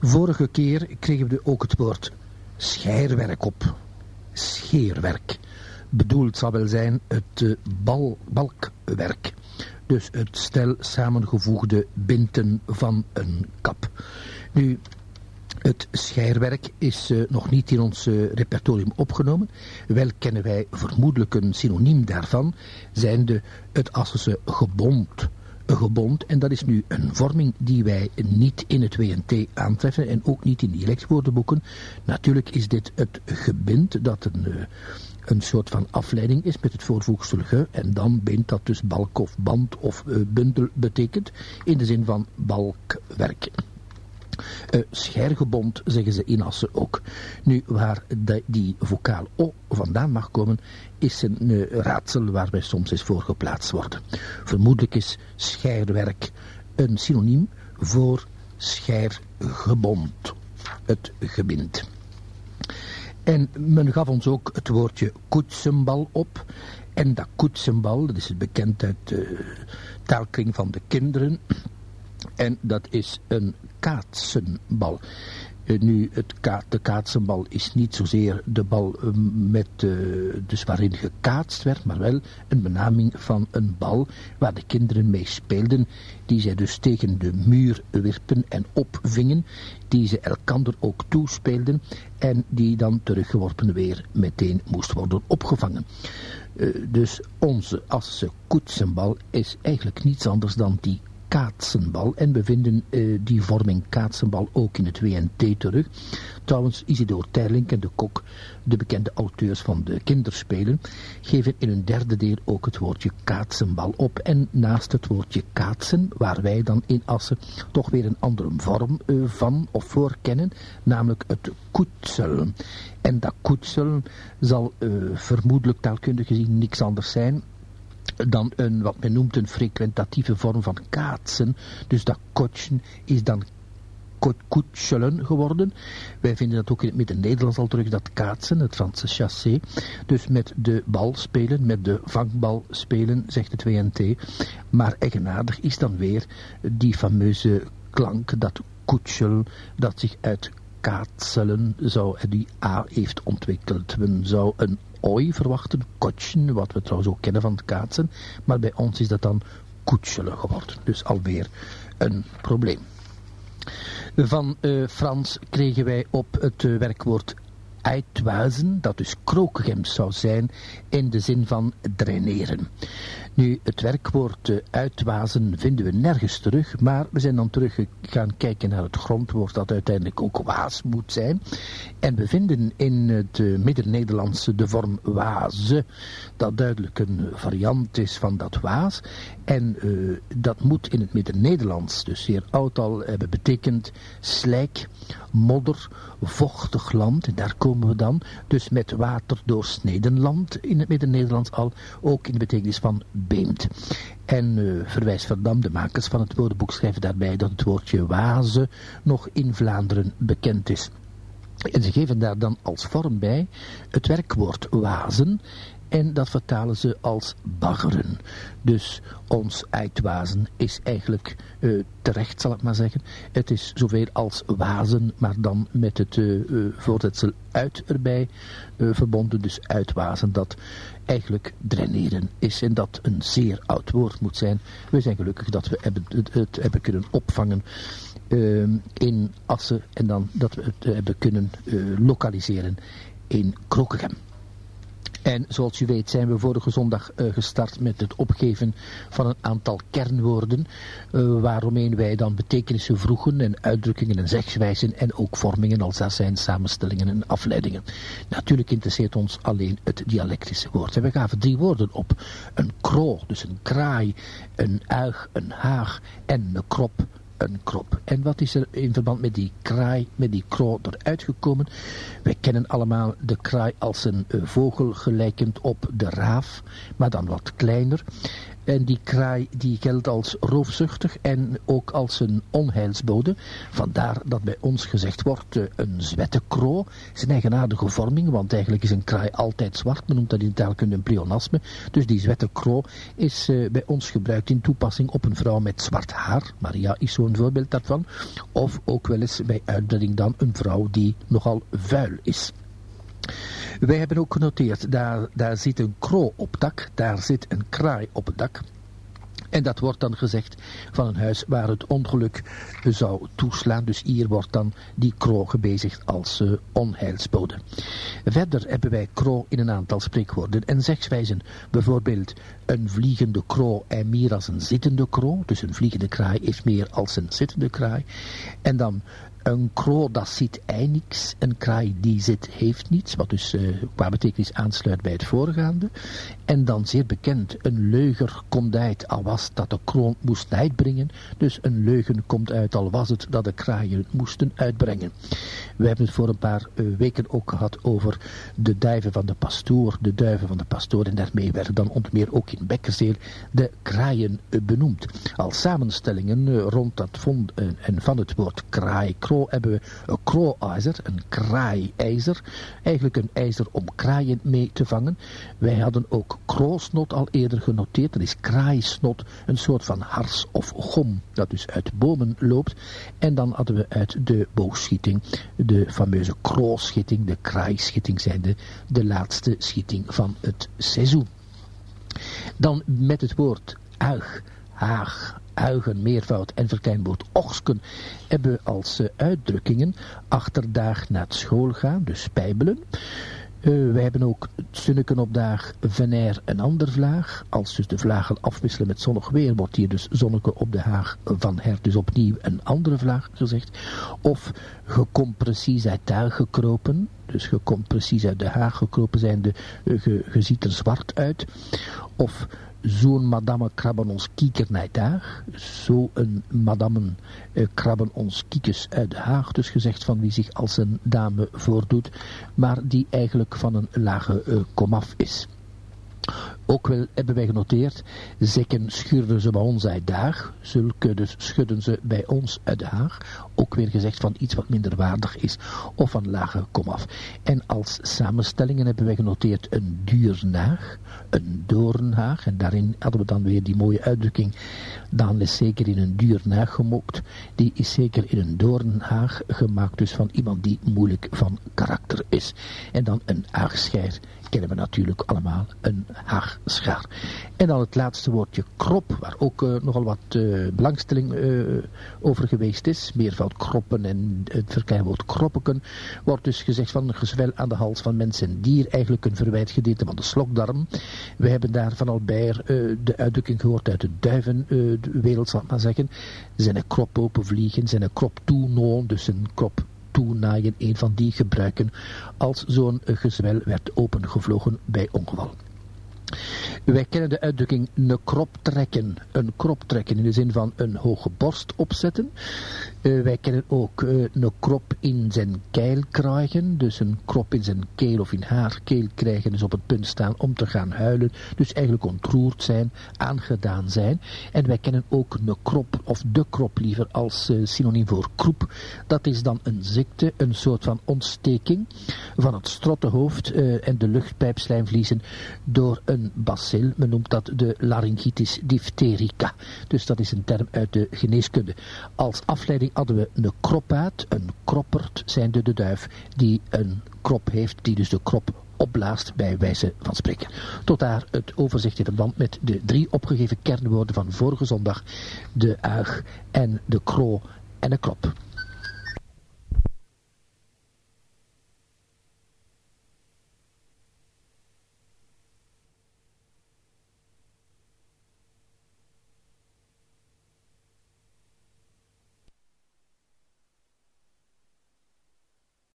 Vorige keer kregen we ook het woord scheerwerk op. Scheerwerk. Bedoeld zal wel zijn het uh, bal, balkwerk. Dus het stel samengevoegde binten van een kap. Nu, het scheerwerk is uh, nog niet in ons uh, repertorium opgenomen. Wel kennen wij vermoedelijk een synoniem daarvan, zijnde het Assense gebond. Gebond, en dat is nu een vorming die wij niet in het WNT aantreffen en ook niet in dialectwoordenboeken. Natuurlijk is dit het gebind dat een, uh, een soort van afleiding is met het voorvoegsel ge en dan bindt dat dus balk of band of bundel betekent in de zin van balkwerk. Uh, schergebond zeggen ze in Assen ook. Nu, waar de, die vocaal O vandaan mag komen, is een uh, raadsel waar wij soms eens voor geplaatst worden. Vermoedelijk is scherwerk een synoniem voor schergebond, het gebind. En men gaf ons ook het woordje koetsenbal op. En dat koetsenbal, dat is het bekend uit de taalkring van de kinderen. En dat is een kaatsenbal. Uh, nu, het de kaatsenbal is niet zozeer de bal uh, met, uh, dus waarin gekaatst werd, maar wel een benaming van een bal waar de kinderen mee speelden, die zij dus tegen de muur wierpen en opvingen, die ze elkander ook toespeelden en die dan teruggeworpen weer meteen moest worden opgevangen. dus onze Asse koetsenbal is eigenlijk niets anders dan die kaatsenbal. En we vinden uh, die vorming kaatsenbal ook in het WNT terug. Trouwens, Isidor Terlink en de Kok, de bekende auteurs van de kinderspelen, geven in hun derde deel ook het woordje kaatsenbal op. En naast het woordje kaatsen, waar wij dan in Assen toch weer een andere vorm uh, van of voor kennen, namelijk het koetsel. En dat koetsel zal uh, vermoedelijk taalkundig gezien niks anders zijn dan een, wat men noemt een frequentatieve vorm van kaatsen. Dus dat kotsen is dan koetselen geworden. Wij vinden dat ook in het Midden-Nederlands al terug, dat kaatsen, het Franse chassé. Dus met de bal spelen, met de vangbal spelen, zegt het WNT. Maar eigenaardig is dan weer die fameuze klank, dat koetsel, dat zich uit kaatselen zou, die A heeft ontwikkeld. Men zou een ooi verwachten, kotschen, wat we trouwens ook kennen van het kaatsen, maar bij ons is dat dan koetselen geworden. Dus alweer een probleem. Van uh, Frans kregen wij op het uh, werkwoord uitwazen, dat dus krokegems zou zijn, in de zin van draineren. Nu, het werkwoord uh, uitwazen vinden we nergens terug, maar we zijn dan terug gaan kijken naar het grondwoord dat uiteindelijk ook waas moet zijn. En we vinden in het uh, Midden-Nederlandse de vorm waze, dat duidelijk een variant is van dat waas. En uh, dat moet in het Midden-Nederlands, dus zeer oud al, hebben betekend slijk, modder, vochtig land. Daar komen we dan, dus met water doorsneden land in het Midden-Nederlands al, ook in de betekenis van beemt. En uh, Verwijs Verdam, de makers van het woordenboek, schrijven daarbij dat het woordje waze nog in Vlaanderen bekend is. En ze geven daar dan als vorm bij het werkwoord wazen en dat vertalen ze als baggeren. Dus ons uitwazen is eigenlijk uh, terecht, zal ik maar zeggen. Het is zoveel als wazen, maar dan met het uh, voorzetsel uit erbij verbonden. Dus uitwazen, dat eigenlijk draineren is. En dat een zeer oud woord moet zijn. We zijn gelukkig dat we hebben, het, het hebben kunnen opvangen in Assen. En dan dat we het hebben kunnen lokaliseren in Krokkegem. En zoals u weet zijn we vorige zondag uh, gestart met het opgeven van een aantal kernwoorden, uh, waaromheen wij dan betekenissen vroegen en uitdrukkingen en zegswijzen en ook vormingen als dat zijn samenstellingen en afleidingen. Natuurlijk interesseert ons alleen het dialectische woord. En we gaven drie woorden op. Een kroo, dus een kraai, een uig, een haag en een krop, een krop. En wat is er in verband met die kraai, met die eruit gekomen? Wij kennen allemaal de kraai als een uh, vogel gelijkend op de raaf, maar dan wat kleiner. En die kraai die geldt als roofzuchtig en ook als een onheilsbode. Vandaar dat bij ons gezegd wordt uh, een zwettekroo is een eigenaardige vorming, want eigenlijk is een kraai altijd zwart. Men noemt dat in taalkunde een pleonasme. Dus die zwettekroo is uh, bij ons gebruikt in toepassing op een vrouw met zwart haar. Maria is zo'n voorbeeld daarvan. Of ook wel eens bij uitbreiding dan een vrouw die nogal vuil is. Wij hebben ook genoteerd, daar, daar zit een kroo op dak, daar zit een kraai op het dak. En dat wordt dan gezegd van een huis waar het ongeluk zou toeslaan. Dus hier wordt dan die kroo gebezigd als uh, onheilsbode. Verder hebben wij kroo in een aantal spreekwoorden en zegswijzen. Bijvoorbeeld een vliegende kroo en meer als een zittende kroo. Dus een vliegende kraai is meer als een zittende kraai. En dan een kroo dat ziet niks, een kraai die zit heeft niets, wat dus uh, qua betekenis aansluit bij het voorgaande. En dan zeer bekend, een leuger komt uit, al was dat de kroon moest uitbrengen. Dus een leugen komt uit, al was het dat de kraaien moesten uitbrengen. We hebben het voor een paar uh, weken ook gehad over de duiven van de pastoor, de duiven van de pastoor. En daarmee werden dan onder meer ook in Bekkerzeel de kraaien uh, benoemd. Als samenstellingen rond dat vond en van het woord kraai, hebben we een krooijzer, een kraaijzer. Eigenlijk een ijzer om kraaien mee te vangen. Wij hadden ook kroosnot al eerder genoteerd. Dat is kraaisnot, een soort van hars of gom dat dus uit bomen loopt. En dan hadden we uit de boogschieting de fameuze krooschitting, de kraaischitting zijnde de laatste schieting van het seizoen. Dan met het woord uig, haag, uigen, meervoud en verkleinwoord oksken hebben als uh, uitdrukkingen achterdaag naar school gaan, dus spijbelen. Uh, wij hebben ook zunneken op dag, venair een ander vlaag. Als dus de vlagen afwisselen met zonnig weer, wordt hier dus zonneke op de haag van her, dus opnieuw een andere vlaag gezegd. Of gekomt precies uit tuig gekropen, dus je komt precies uit de haag gekropen zijnde, uh, je, je ziet er zwart uit. Of zo'n madame krabben ons kieker naar daar. Zo een madame eh, krabben ons kiekers uit de haag. Dus gezegd van wie zich als een dame voordoet. Maar die eigenlijk van een lage uh, komaf is. Ook wel hebben wij genoteerd, zekken schuurden ze bij ons uit zulke dus schudden ze bij ons uit de Haag. Ook weer gezegd van iets wat minder waardig is, of van lage komaf. En als samenstellingen hebben wij genoteerd een duurnaag, een doornhaag, en daarin hadden we dan weer die mooie uitdrukking, dan is zeker in een duurnaag gemokt, die is zeker in een doornhaag gemaakt, dus van iemand die moeilijk van karakter is. En dan een aagscheir kennen we natuurlijk allemaal, een haagschaar. En dan het laatste woordje krop, waar ook uh, nogal wat uh, belangstelling uh, over geweest is. Meervoud kroppen en het verkleinwoord kroppeken wordt dus gezegd van gezwel aan de hals van mens en dier, eigenlijk een verwijt gedeelte van de slokdarm. We hebben daarvan al bij de uitdrukking gehoord uit de duivenwereld, zal ik maar zeggen. Zijn een krop openvliegen, zijn een krop toenoon, dus een krop toenaaien, een van die gebruiken als zo'n gezwel werd opengevlogen bij ongeval. Wij kennen de uitdrukking een krop trekken. Een krop trekken in de zin van een hoge borst opzetten. Uh, wij kennen ook uh, een krop in zijn keil krijgen. Dus een krop in zijn keel of in haar keel krijgen. Dus op het punt staan om te gaan huilen. Dus eigenlijk ontroerd zijn, aangedaan zijn. En wij kennen ook een krop of de krop liever als uh, synoniem voor kroep. Dat is dan een ziekte, een soort van ontsteking van het strottenhoofd en de luchtpijpslijmvliezen door een Men noemt dat de laryngitis diphtherica. Dus dat is een term uit de geneeskunde. Als afleiding hadden we een kropaat, een kroppert, zijnde de duif, die een krop heeft, die dus de krop opblaast bij wijze van spreken. Tot daar het overzicht in verband met de drie opgegeven kernwoorden van vorige zondag. De uig en de kroo en de krop.